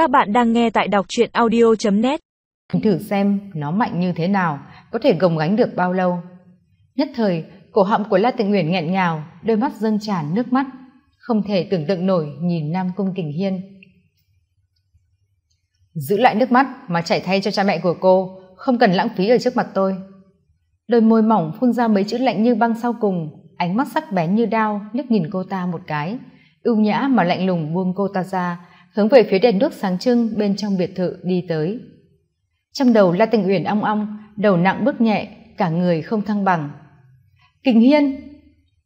Các bạn đang nghe tại đọc truyện audio.net Thử xem nó mạnh như thế nào, có thể gồng gánh được bao lâu. Nhất thời, cổ họng của La Tịnh Uyển nghẹn ngào, đôi mắt dâng tràn nước mắt, không thể tưởng tượng nổi nhìn Nam Cung Kình Hiên. Giữ lại nước mắt mà chảy thay cho cha mẹ của cô, không cần lãng phí ở trước mặt tôi. Đôi môi mỏng phun ra mấy chữ lạnh như băng sau cùng, ánh mắt sắc bén như đao liếc nhìn cô ta một cái, ưu nhã mà lạnh lùng buông cô ta ra, hướng về phía đèn đuốc sáng trưng bên trong biệt thự đi tới. Trong đầu La Tình Uyển ong ong, đầu nặng bước nhẹ, cả người không thăng bằng. Kình Hiên!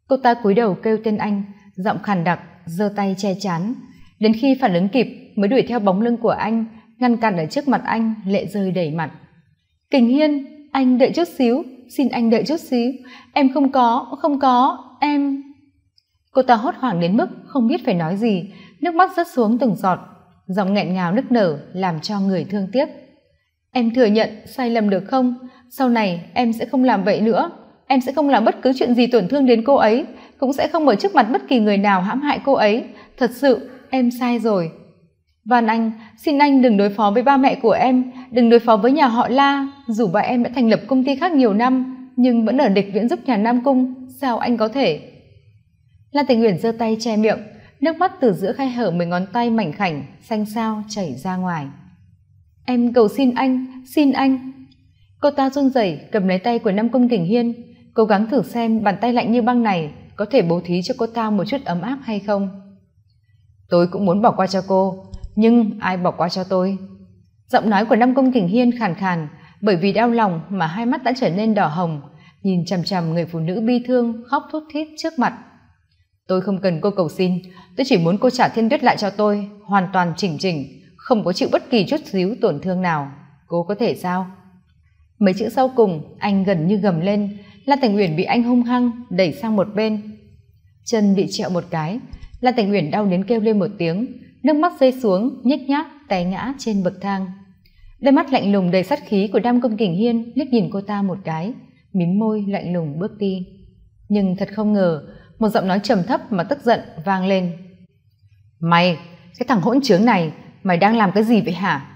Cô ta cúi đầu kêu tên anh, giọng khàn đặc, giơ tay che chắn. Đến khi phản ứng kịp mới đuổi theo bóng lưng của anh, ngăn cản ở trước mặt anh, lệ rơi đầy mặt. Kình Hiên, anh đợi chút xíu, xin anh đợi chút xíu. Em không có, không có, em... Cô ta hốt hoảng đến mức không biết phải nói gì, nước mắt rớt xuống từng giọt, giọng nghẹn ngào nức nở làm cho người thương tiếc. Em thừa nhận sai lầm được không? Sau này em sẽ không làm vậy nữa. Em sẽ không làm bất cứ chuyện gì tổn thương đến cô ấy, cũng sẽ không ở trước mặt bất kỳ người nào hãm hại cô ấy. Thật sự, em sai rồi. Van Anh, xin anh đừng đối phó với ba mẹ của em, đừng đối phó với nhà họ La. Dù ba em đã thành lập công ty khác nhiều năm, nhưng vẫn ở địch viễn giúp nhà Nam Cung, sao anh có thể? La Tình Uyển giơ tay che miệng, nước mắt từ giữa khe hở mấy ngón tay mảnh khảnh, xanh xao chảy ra ngoài. Em cầu xin anh, xin anh. Cô ta run rẩy cầm lấy tay của Nam công Kình Hiên, cố gắng thử xem bàn tay lạnh như băng này có thể bố thí cho cô ta một chút ấm áp hay không. Tôi cũng muốn bỏ qua cho cô, nhưng ai bỏ qua cho tôi giọng nói của nam công kình hiên khàn khàn bởi vì đau lòng mà hai mắt đã trở nên đỏ hồng nhìn chằm chằm người phụ nữ bi thương khóc thút thít trước mặt tôi không cần cô cầu xin. Tôi chỉ muốn cô trả thiên tuyết lại cho tôi, hoàn toàn chỉnh chỉnh, không có chịu bất kỳ chút xíu tổn thương nào. Cô có thể sao? Mấy chữ sau cùng, anh gần như gầm lên. Lan thành uyển bị anh hung hăng, đẩy sang một bên. Chân bị trẹo một cái, lan thành uyển đau đến kêu lên một tiếng. Nước mắt rơi xuống, nhếch nhác, té ngã trên bậc thang. Đôi mắt lạnh lùng đầy sát khí của đam công kình hiên liếc nhìn cô ta một cái. Mím môi lạnh lùng bước đi. Nhưng thật không ngờ một giọng nói trầm thấp mà tức giận vang lên. Mày, cái thằng hỗn trướng này, mày đang làm cái gì vậy hả?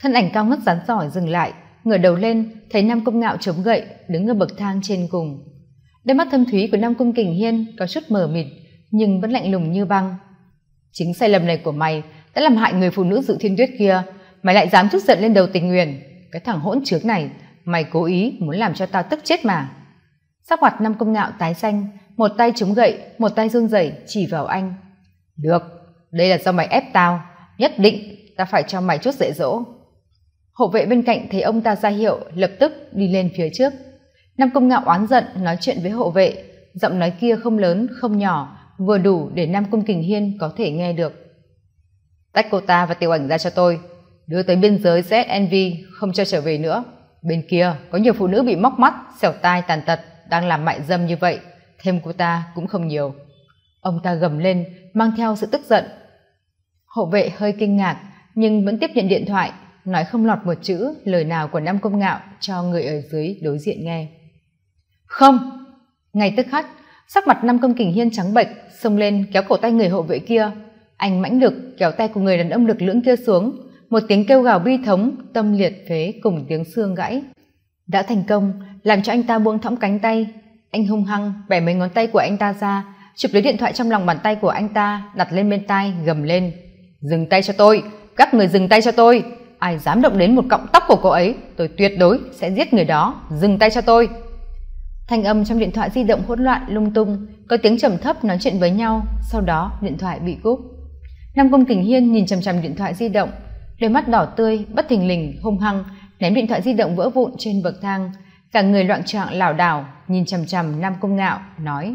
Thân ảnh cao ngất rắn giỏi dừng lại, ngửa đầu lên, thấy nam công ngạo chống gậy, đứng ở bậc thang trên cùng. Đôi mắt thâm thúy của nam cung kình hiên có chút mờ mịt, nhưng vẫn lạnh lùng như băng. Chính sai lầm này của mày đã làm hại người phụ nữ dự thiên tuyết kia, mày lại dám chút giận lên đầu tình nguyện. Cái thằng hỗn trướng này, mày cố ý muốn làm cho tao tức chết mà. Sắc mặt năm công ngạo tái xanh một tay chống gậy, một tay run rẩy chỉ vào anh. Được, đây là do mày ép tao. Nhất định ta phải cho mày chút dạy dỗ. Hộ vệ bên cạnh thấy ông ta ra hiệu, lập tức đi lên phía trước. Nam công ngạo oán giận, nói chuyện với hộ vệ. Giọng nói kia không lớn, không nhỏ, vừa đủ để nam cung kình hiên có thể nghe được. Tách cô ta và tiểu ảnh ra cho tôi. Đưa tới biên giới znv không cho trở về nữa. Bên kia có nhiều phụ nữ bị móc mắt, xẻo tai tàn tật, đang làm mại dâm như vậy thêm cô ta cũng không nhiều. Ông ta gầm lên, mang theo sự tức giận. Hộ vệ hơi kinh ngạc, nhưng vẫn tiếp nhận điện thoại, nói không lọt một chữ lời nào của nam công ngạo cho người ở dưới đối diện nghe. Không! Ngay tức khắc, sắc mặt nam công kình hiên trắng bệch, xông lên kéo cổ tay người hộ vệ kia. Anh mãnh lực kéo tay của người đàn ông lực lưỡng kia xuống. Một tiếng kêu gào bi thống, tâm liệt phế cùng tiếng xương gãy. Đã thành công, làm cho anh ta buông thõng cánh tay anh hung hăng bẻ mấy ngón tay của anh ta ra, chụp lấy điện thoại trong lòng bàn tay của anh ta, đặt lên bên tai, gầm lên. Dừng tay cho tôi, các người dừng tay cho tôi. Ai dám động đến một cọng tóc của cô ấy, tôi tuyệt đối sẽ giết người đó. Dừng tay cho tôi. Thanh âm trong điện thoại di động hỗn loạn, lung tung, có tiếng trầm thấp nói chuyện với nhau, sau đó điện thoại bị cúp. Nam công kình hiên nhìn chằm chằm điện thoại di động, đôi mắt đỏ tươi, bất thình lình, hung hăng, ném điện thoại di động vỡ vụn trên bậc thang cả người loạn trạng lảo đảo, nhìn chằm chằm nam công ngạo, nói,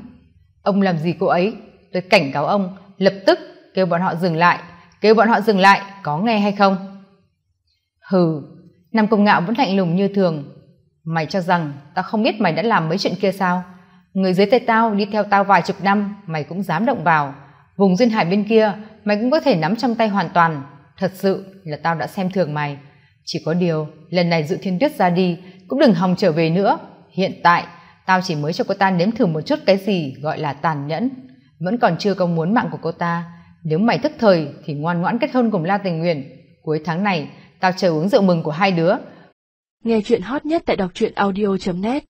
ông làm gì cô ấy? Tôi cảnh cáo ông, lập tức kêu bọn họ dừng lại, kêu bọn họ dừng lại, có nghe hay không? Hừ, nam công ngạo vẫn lạnh lùng như thường. Mày cho rằng tao không biết mày đã làm mấy chuyện kia sao? Người dưới tay tao đi theo tao vài chục năm, mày cũng dám động vào. Vùng duyên hải bên kia, mày cũng có thể nắm trong tay hoàn toàn. Thật sự là tao đã xem thường mày. Chỉ có điều, lần này dự thiên tuyết ra đi cũng đừng hòng trở về nữa. Hiện tại, tao chỉ mới cho cô ta nếm thử một chút cái gì gọi là tàn nhẫn. Vẫn còn chưa có muốn mạng của cô ta. Nếu mày thức thời thì ngoan ngoãn kết hôn cùng la tình nguyện. Cuối tháng này, tao chờ uống rượu mừng của hai đứa. Nghe chuyện hot nhất tại đọc truyện audio net.